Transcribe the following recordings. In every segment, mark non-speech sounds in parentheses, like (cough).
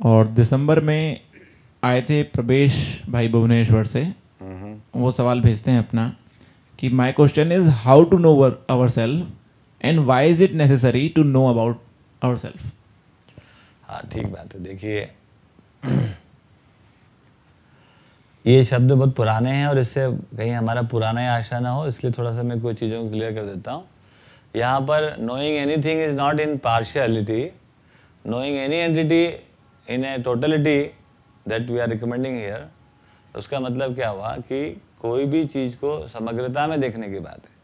और दिसंबर में आए थे प्रवेश भाई भुवनेश्वर से। वो सवाल भेजते हैं अपना कि my question is how to know our self and why is it necessary to know about our self हाँ ठीक बात है। देखिए (clears throat) ये शब्द बहुत पुराने हैं और इससे कहीं हमारा पुराना ही आशा ना हो इसलिए थोड़ा सा मैं कुछ चीज़ों को क्लियर कर देता हूँ। यहाँ पर knowing anything is not in partiality knowing any entity in a totality that we are recommending here उसका मतलब क्या हुआ कि कोई भी चीज़ को समग्रता में देखने की बात है।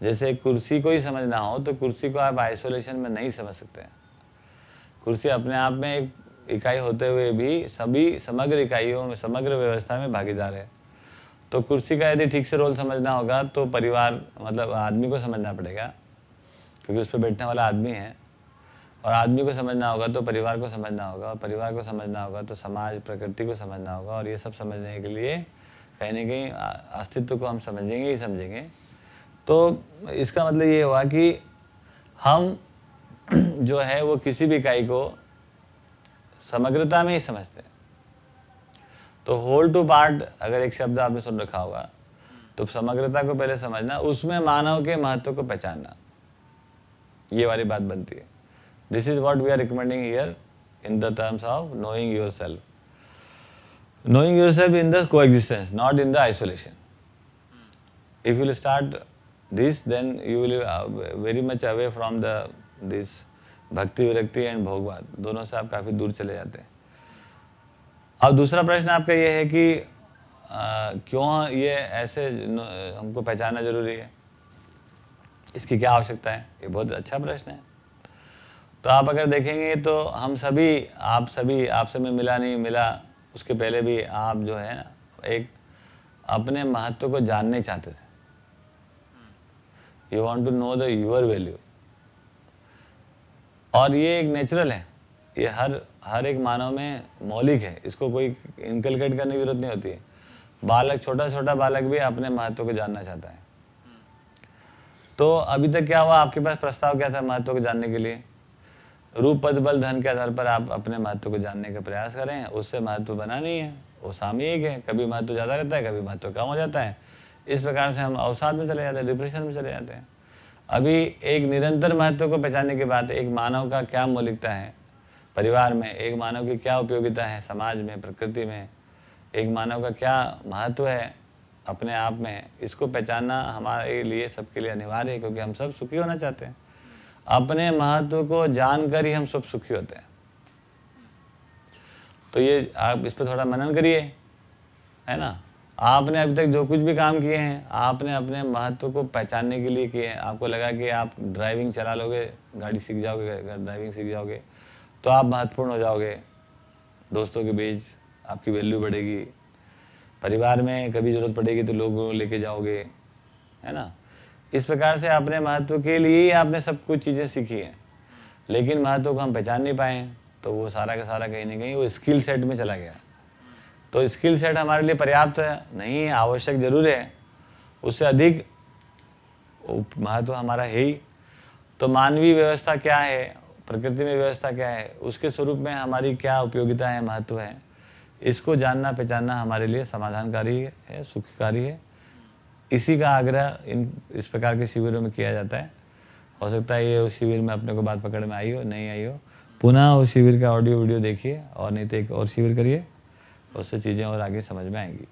जैसे कुर्सी को ही समझना हो तो कुर्सी को आप आइसोलेशन में नहीं समझ सकते हैं। कुर्सी अपने आप में एक इकाई होते हुए भी सभी समग्र इकाइयों में, समग्र व्यवस्था में भागीदार है। तो कुर्सी का यदि ठीक से रोल समझना होगा तो परिवार मतलब आदमी को समझना पड़ेगा, क्योंकि उस पर बैठने वाला आदमी है। और आदमी को समझना होगा तो परिवार को समझना होगा, और परिवार को समझना होगा तो समाज, प्रकृति को समझना होगा, और ये सब समझने के लिए कहीं ना कहीं अस्तित्व को हम समझेंगे ही समझेंगे। तो इसका मतलब ये हुआ कि हम (clears throat) जो है वो किसी भी इकाई को समग्रता में ही समझते हैं। तो होल टू पार्ट अगर एक शब्द आपने सुन रखा होगा तो समग्रता को पहले समझना, उसमें मानव के महत्व को पहचानना, ये वाली बात बनती है। This is what we are recommending here in the terms of knowing yourself knowing yourself in the coexistence, not in the isolation. If you will start this, then you will uh, very much away from the this भक्ति विरक्ति and भोगवाद दोनों से आप काफ़ी दूर चले जाते हैं। अब दूसरा प्रश्न आपका ये है कि आ, क्यों ये ऐसे हमको पहचानना ज़रूरी है? इसकी क्या आवश्यकता है? ये बहुत अच्छा प्रश्न है। तो आप अगर देखेंगे तो हम सभी, आप सभी, आपसे मैं मिला नहीं, मिला, उसके पहले भी आप जो है, एक अपने महत्व को जानने चाहते थे। You want to know the your value और ये एक नेचुरल है। ये हर हर एक मानव में मौलिक है। इसको कोई इनकलकेट करने की ज़रूरत नहीं होती है। बालक छोटा छोटा बालक भी अपने महत्व को जानना चाहता है। तो अभी तक क्या हुआ? आपके पास प्रस्ताव क्या था महत्व को जानने के लिए? रूप, पद, बल, धन के आधार पर आप अपने महत्व को जानने का प्रयास करें। उससे महत्व बना नहीं है। वो सामयिक है कभी महत्व ज़्यादा रहता है, कभी महत्व कम हो जाता है। इस प्रकार से हम अवसाद में चले जाते हैं डिप्रेशन में चले जाते हैं। अभी एक निरंतर महत्व को पहचानने के बाद एक मानव का क्या मौलिकता है? परिवार में एक मानव की क्या उपयोगिता है? समाज में, प्रकृति में एक मानव का क्या महत्व है? अपने आप में इसको पहचानना हमारे लिए, सबके लिए अनिवार्य है, क्योंकि हम सब सुखी होना चाहते हैं। अपने महत्व को जानकर ही हम सब सुखी होते हैं। तो ये आप इस पर थोड़ा मनन करिए, है ना? आपने अभी तक जो कुछ भी काम किए हैं, आपने अपने महत्व को पहचानने के लिए किए हैं। आपको लगा कि आप ड्राइविंग चला लोगे, गाड़ी सीख जाओगे ड्राइविंग सीख जाओगे तो आप महत्वपूर्ण हो जाओगे। दोस्तों के बीच आपकी वैल्यू बढ़ेगी। परिवार में कभी ज़रूरत पड़ेगी तो लोगों को लेके जाओगे, है ना? इस प्रकार से अपने महत्व के लिए ही आपने सब कुछ चीज़ें सीखी हैं। लेकिन महत्व को हम पहचान नहीं पाए तो वो सारा का सारा कहीं ना कहीं वो स्किल सेट में चला गया। तो स्किल सेट हमारे लिए पर्याप्त है, नहीं है आवश्यक ज़रूर है। उससे अधिक महत्व हमारा है ही। तो मानवीय व्यवस्था क्या है, प्रकृति में व्यवस्था क्या है, उसके स्वरूप में हमारी क्या उपयोगिता है महत्व है, इसको जानना पहचानना हमारे लिए समाधानकारी है, सुखकारी है। इसी का आग्रह इन, इस प्रकार के शिविरों में किया जाता है। हो सकता है ये उस शिविर में अपने को बात पकड़ में आई हो, नहीं आई हो। पुनः उस शिविर का ऑडियो वीडियो देखिए और नहीं तो एक और शिविर करिए, उससे चीज़ें और आगे समझ में आएँगी।